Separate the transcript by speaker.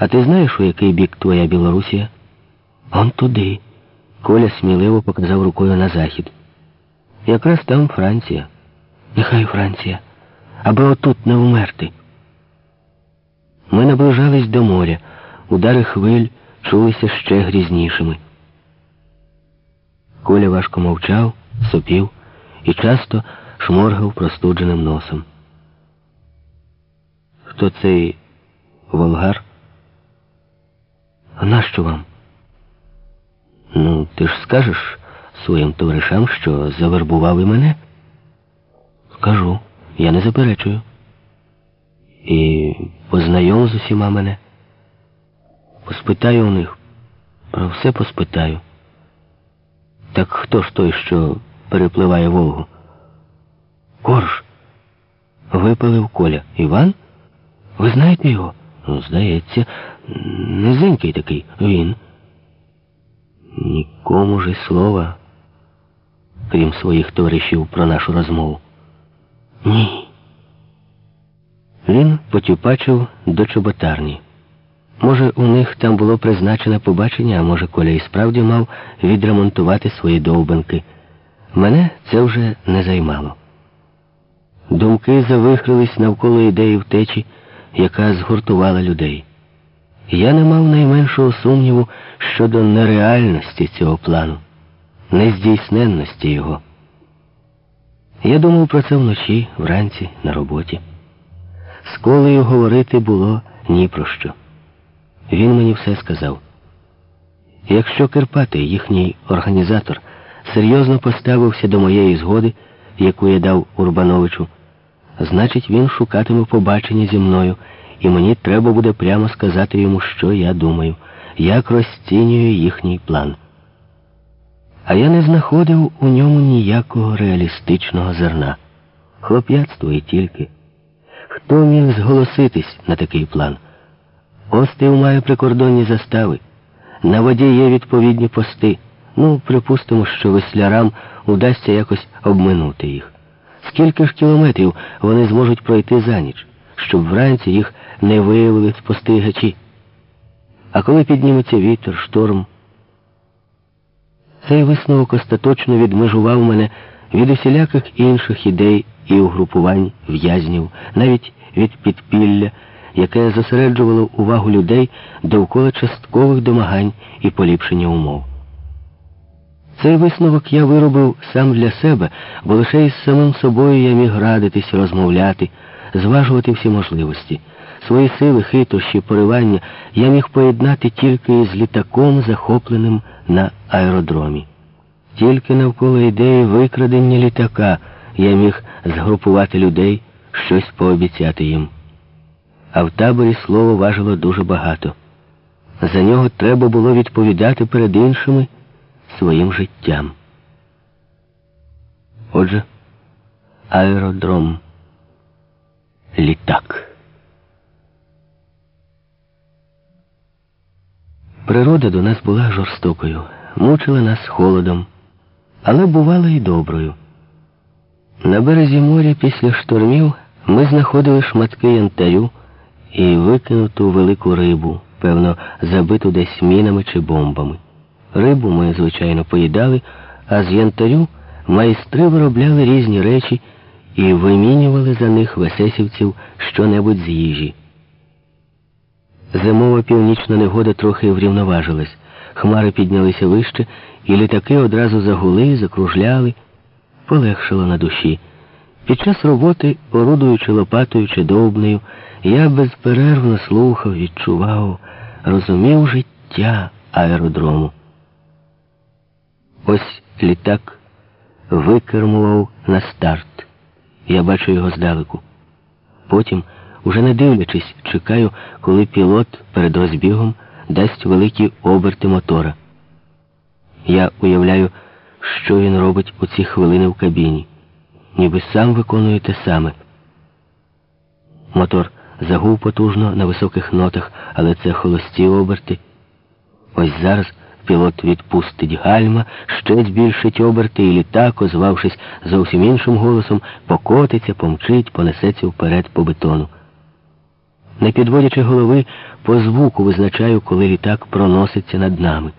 Speaker 1: А ти знаєш, у який бік твоя Білорусія? Он туди. Коля сміливо показав рукою на захід. Якраз там Франція. Нехай Франція. Аби отут не вмерти. Ми наближались до моря. Удари хвиль чулися ще грізнішими. Коля важко мовчав, сопів і часто шморгав простудженим носом. Хто цей волгар? А нащо вам? Ну, ти ж скажеш своїм товаришам, що завербував і мене? Скажу, я не заперечую. І познайом з усіма мене. Поспитаю у них. Про все поспитаю. Так хто ж той, що перепливає Волгу? Корж. Випалив Коля. Іван? Ви знаєте його? Ну, здається, низенький такий він. Нікому ж і слова, крім своїх товаришів, про нашу розмову. Ні. Він потюпачив до чоботарні. Може, у них там було призначене побачення, а може, Коля і справді мав відремонтувати свої довбанки. Мене це вже не займало. Думки завихрились навколо ідеї втечі, яка згуртувала людей. Я не мав найменшого сумніву щодо нереальності цього плану, нездійсненності його. Я думав про це вночі, вранці, на роботі. З колею говорити було ні про що. Він мені все сказав. Якщо Кирпатий, їхній організатор, серйозно поставився до моєї згоди, яку я дав Урбановичу, значить він шукатиме побачення зі мною, і мені треба буде прямо сказати йому, що я думаю, як розцінюю їхній план. А я не знаходив у ньому ніякого реалістичного зерна. Хлоп'ятство і тільки. Хто міг зголоситись на такий план? Остив має прикордонні застави. На воді є відповідні пости. Ну, припустимо, що веслярам удасться якось обминути їх. Скільки ж кілометрів вони зможуть пройти за ніч, щоб вранці їх не виявили спостерігачі? А коли підніметься вітер, шторм, цей висновок остаточно відмежував мене від усіляких інших ідей і угрупувань в'язнів, навіть від підпілля, яке зосереджувало увагу людей довкола часткових домагань і поліпшення умов. Цей висновок я виробив сам для себе, бо лише із самим собою я міг радитись, розмовляти, зважувати всі можливості. Свої сили, хитрощі, поривання я міг поєднати тільки з літаком, захопленим на аеродромі. Тільки навколо ідеї викрадення літака я міг згрупувати людей, щось пообіцяти їм. А в таборі слово важило дуже багато. За нього треба було відповідати перед іншими своїм життям. Отже, аеродром, літак. Природа до нас була жорстокою, мучила нас холодом, але бувала і доброю. На березі моря після штормів ми знаходили шматки янтарю і викинуту велику рибу, певно, забиту десь мінами чи бомбами. Рибу ми, звичайно, поїдали, а з янтарю майстри виробляли різні речі і вимінювали за них весесівців що-небудь з їжі. Зимова північна негода трохи врівноважилась. Хмари піднялися вище, і літаки одразу загули, закружляли, полегшило на душі. Під час роботи, орудуючи лопатою чи довбнею, я безперервно слухав, відчував, розумів життя аеродрому. Ось літак викермував на старт. Я бачу його здалеку. Потім, уже не дивлячись, чекаю, коли пілот перед розбігом дасть великі оберти мотора. Я уявляю, що він робить у ці хвилини в кабіні, ніби сам виконує те саме. Мотор загув потужно на високих нотах, але це холості оберти. Ось зараз пілот відпустить гальма, ще збільшить оберти, і літак, озвавшись зовсім іншим голосом, покотиться, помчить, понесеться вперед по бетону. Не підводячи голови, по звуку визначаю, коли літак проноситься над нами.